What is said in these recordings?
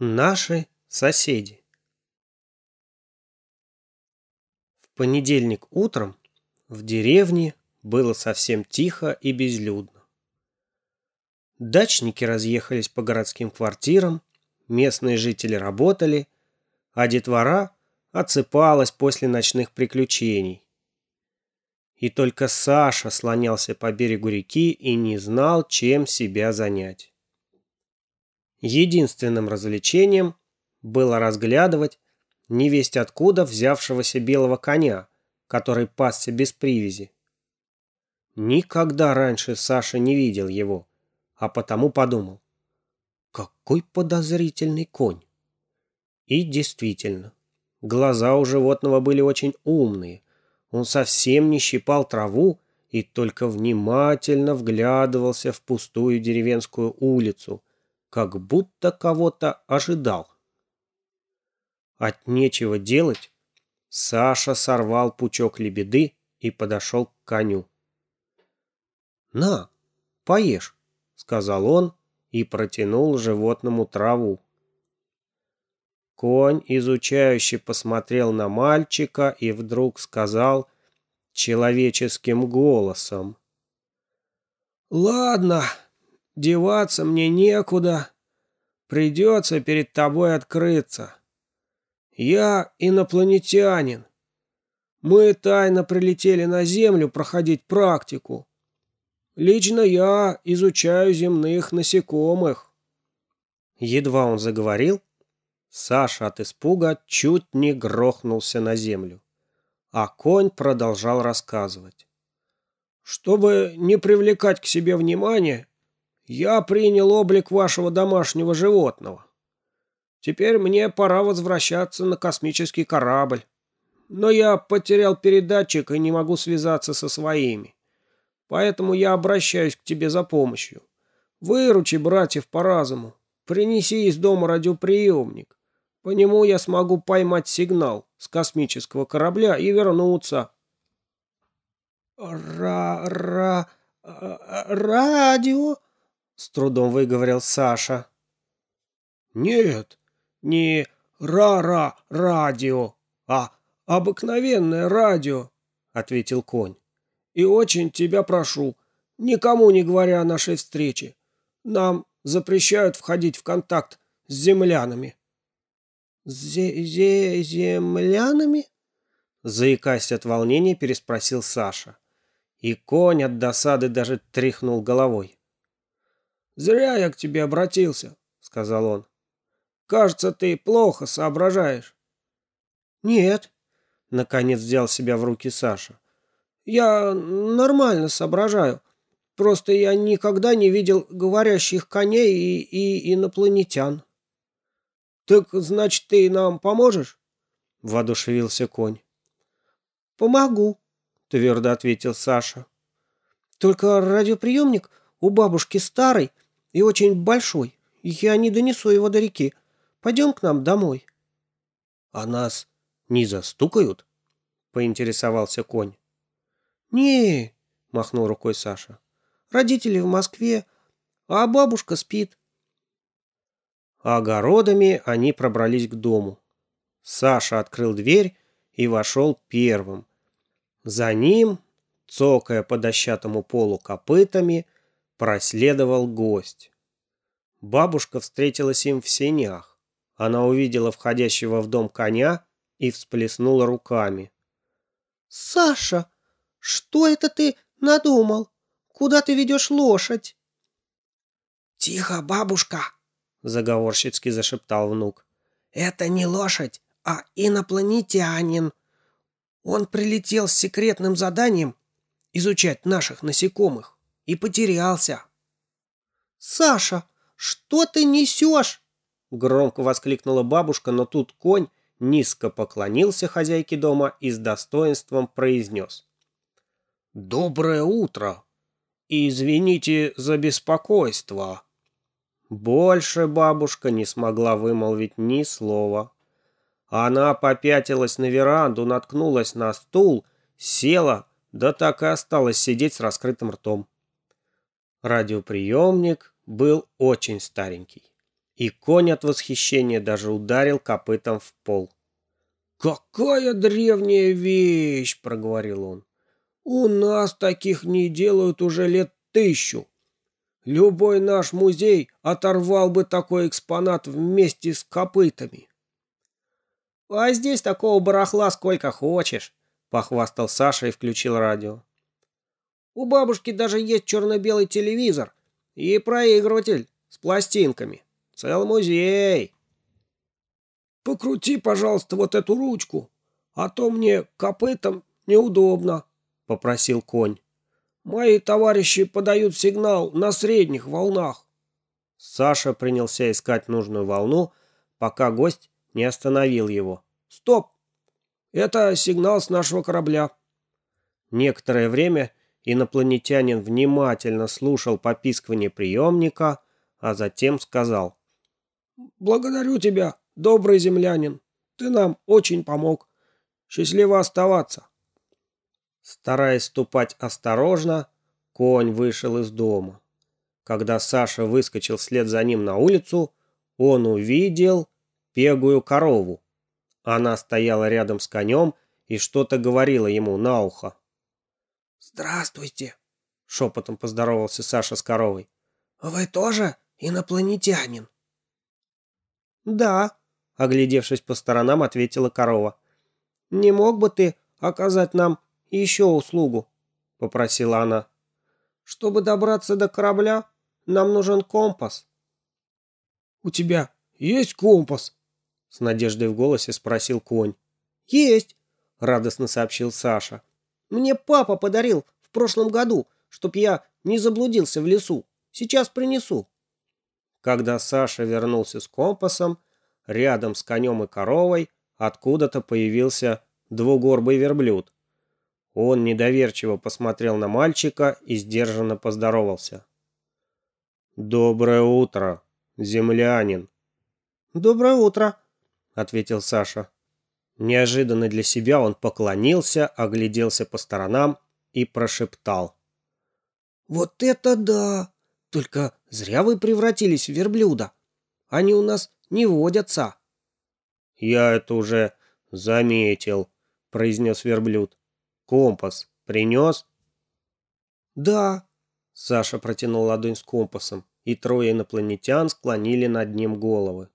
Наши соседи. В понедельник утром в деревне было совсем тихо и безлюдно. Дачники разъехались по городским квартирам, местные жители работали, а детвора отсыпалась после ночных приключений. И только Саша слонялся по берегу реки и не знал, чем себя занять. Единственным развлечением было разглядывать невесть откуда взявшегося белого коня, который пасся без привязи. Никогда раньше Саша не видел его, а потому подумал, какой подозрительный конь. И действительно, глаза у животного были очень умные. Он совсем не щипал траву и только внимательно вглядывался в пустую деревенскую улицу – как будто кого-то ожидал. От нечего делать Саша сорвал пучок лебеды и подошел к коню. «На, поешь», — сказал он и протянул животному траву. Конь изучающе посмотрел на мальчика и вдруг сказал человеческим голосом. «Ладно, Деваться мне некуда. Придется перед тобой открыться. Я инопланетянин. Мы тайно прилетели на Землю проходить практику. Лично я изучаю земных насекомых. Едва он заговорил, Саша от испуга чуть не грохнулся на землю. А конь продолжал рассказывать. Чтобы не привлекать к себе внимания, я принял облик вашего домашнего животного. Теперь мне пора возвращаться на космический корабль. Но я потерял передатчик и не могу связаться со своими. Поэтому я обращаюсь к тебе за помощью. Выручи братьев по разуму. Принеси из дома радиоприемник. По нему я смогу поймать сигнал с космического корабля и вернуться. Ра-ра... радио? С трудом выговорил Саша. Нет, не ра-ра радио, а обыкновенное радио, ответил конь. И очень тебя прошу, никому не говоря о нашей встрече. Нам запрещают входить в контакт с землянами. «Зе землянами?» Заикаясь от волнения, переспросил Саша. И конь от досады даже тряхнул головой. «Зря я к тебе обратился», — сказал он. «Кажется, ты плохо соображаешь». «Нет», — наконец взял себя в руки Саша. «Я нормально соображаю. Просто я никогда не видел говорящих коней и, и инопланетян». «Так, значит, ты нам поможешь?» — воодушевился конь. «Помогу», — твердо ответил Саша. «Только радиоприемник у бабушки старый, и очень большой. Я не донесу его до реки. Пойдем к нам домой». «А нас не застукают?» — поинтересовался конь. не махнул рукой Саша. «Родители в Москве, а бабушка спит». Огородами они пробрались к дому. Саша открыл дверь и вошел первым. За ним, цокая по дощатому полу копытами, проследовал гость. Бабушка встретилась им в сенях. Она увидела входящего в дом коня и всплеснула руками. «Саша, что это ты надумал? Куда ты ведешь лошадь?» «Тихо, бабушка!» — заговорщицки зашептал внук. «Это не лошадь, а инопланетянин. Он прилетел с секретным заданием изучать наших насекомых и потерялся. «Саша, что ты несешь?» Громко воскликнула бабушка, но тут конь низко поклонился хозяйке дома и с достоинством произнес. «Доброе утро! Извините за беспокойство!» Больше бабушка не смогла вымолвить ни слова. Она попятилась на веранду, наткнулась на стул, села, да так и осталась сидеть с раскрытым ртом. Радиоприемник был очень старенький. и конь от восхищения даже ударил копытом в пол. «Какая древняя вещь!» — проговорил он. «У нас таких не делают уже лет тысячу. Любой наш музей оторвал бы такой экспонат вместе с копытами». «А здесь такого барахла сколько хочешь», — похвастал Саша и включил радио. «У бабушки даже есть черно-белый телевизор и проигрыватель с пластинками. Цел музей». «Покрути, пожалуйста, вот эту ручку, а то мне копытом неудобно», — попросил конь. «Мои товарищи подают сигнал на средних волнах». Саша принялся искать нужную волну, пока гость не остановил его. «Стоп! Это сигнал с нашего корабля». Некоторое время инопланетянин внимательно слушал попискивание приемника, а затем сказал. «Благодарю тебя, добрый землянин. Ты нам очень помог. Счастливо оставаться». Стараясь ступать осторожно, конь вышел из дома. Когда Саша выскочил вслед за ним на улицу, он увидел пегую корову. Она стояла рядом с конем и что-то говорила ему на ухо. «Здравствуйте», — шепотом поздоровался Саша с коровой. «Вы тоже инопланетянин?» «Да», — оглядевшись по сторонам, ответила корова. «Не мог бы ты оказать нам еще услугу?» — попросила она. «Чтобы добраться до корабля, нам нужен компас». «У тебя есть компас?» — с надеждой в голосе спросил конь. «Есть», — радостно сообщил Саша. «Мне папа подарил в прошлом году, чтоб я не заблудился в лесу. Сейчас принесу». Когда Саша вернулся с компасом, рядом с конем и коровой откуда-то появился двугорбый верблюд. Он недоверчиво посмотрел на мальчика и сдержанно поздоровался. «Доброе утро, землянин!» «Доброе утро!» — ответил Саша. Неожиданно для себя он поклонился, огляделся по сторонам и прошептал. «Вот это да! Только зря вы превратились в верблюда. Они у нас не водятся». «Я это уже заметил», — произнес верблюд. «Компас принес?» «Да», — Саша протянул ладонь с компасом, и трое инопланетян склонили над ним головы.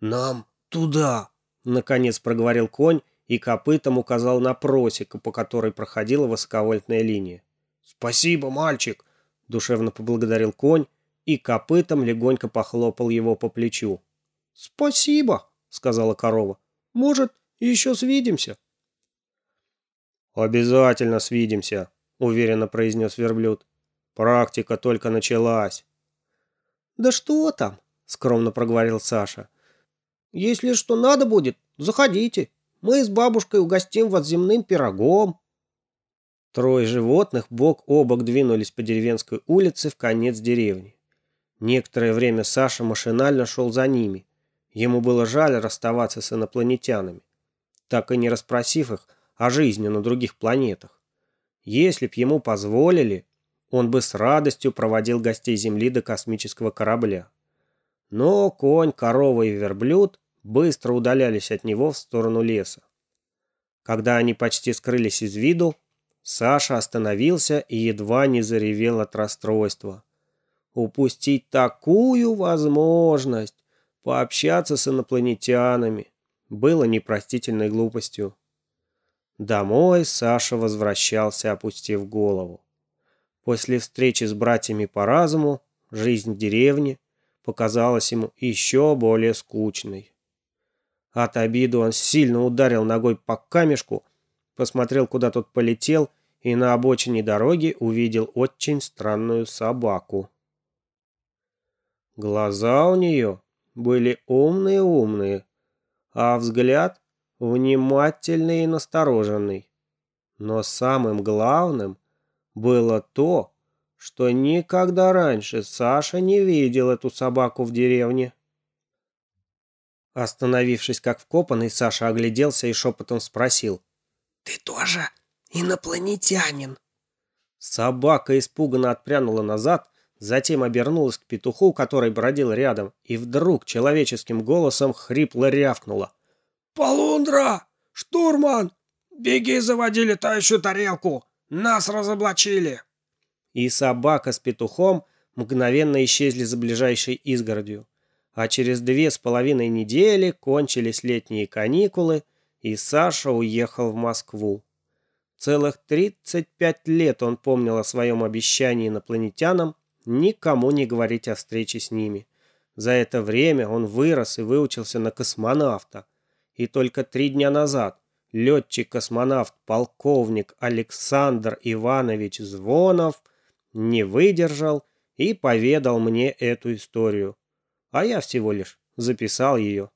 «Нам туда», — наконец проговорил конь и копытом указал на просеку, по которой проходила высоковольтная линия. «Спасибо, мальчик», — душевно поблагодарил конь и копытом легонько похлопал его по плечу. «Спасибо», — сказала корова. «Может, еще свидимся?» «Обязательно свидимся», — уверенно произнес верблюд. «Практика только началась». «Да что там?» — скромно проговорил Саша. «Если что надо будет, заходите. Мы с бабушкой угостим вас земным пирогом». Трое животных бок о бок двинулись по деревенской улице в конец деревни. Некоторое время Саша машинально шел за ними. Ему было жаль расставаться с инопланетянами, так и не расспросив их о жизни на других планетах. Если б ему позволили, он бы с радостью проводил гостей Земли до космического корабля. Но конь, корова и верблюд быстро удалялись от него в сторону леса. Когда они почти скрылись из виду, Саша остановился и едва не заревел от расстройства. Упустить такую возможность пообщаться с инопланетянами было непростительной глупостью. Домой Саша возвращался, опустив голову. После встречи с братьями по разуму жизнь в деревне показалась ему еще более скучной. От обиды он сильно ударил ногой по камешку, посмотрел, куда тот полетел, и на обочине дороги увидел очень странную собаку. Глаза у нее были умные-умные, а взгляд внимательный и настороженный. Но самым главным было то, что никогда раньше Саша не видел эту собаку в деревне. Остановившись как вкопанный, Саша огляделся и шепотом спросил. «Ты тоже инопланетянин?» Собака испуганно отпрянула назад, Затем обернулась к петуху, который бродил рядом, и вдруг человеческим голосом хрипло рявкнула. «Полундра! Штурман! Беги, заводи летающую тарелку! Нас разоблачили!» И собака с петухом мгновенно исчезли за ближайшей изгородью. А через две с половиной недели кончились летние каникулы, и Саша уехал в Москву. Целых 35 лет он помнил о своем обещании инопланетянам никому не говорить о встрече с ними. За это время он вырос и выучился на космонавта. И только три дня назад летчик-космонавт полковник Александр Иванович Звонов не выдержал и поведал мне эту историю. А я всего лишь записал ее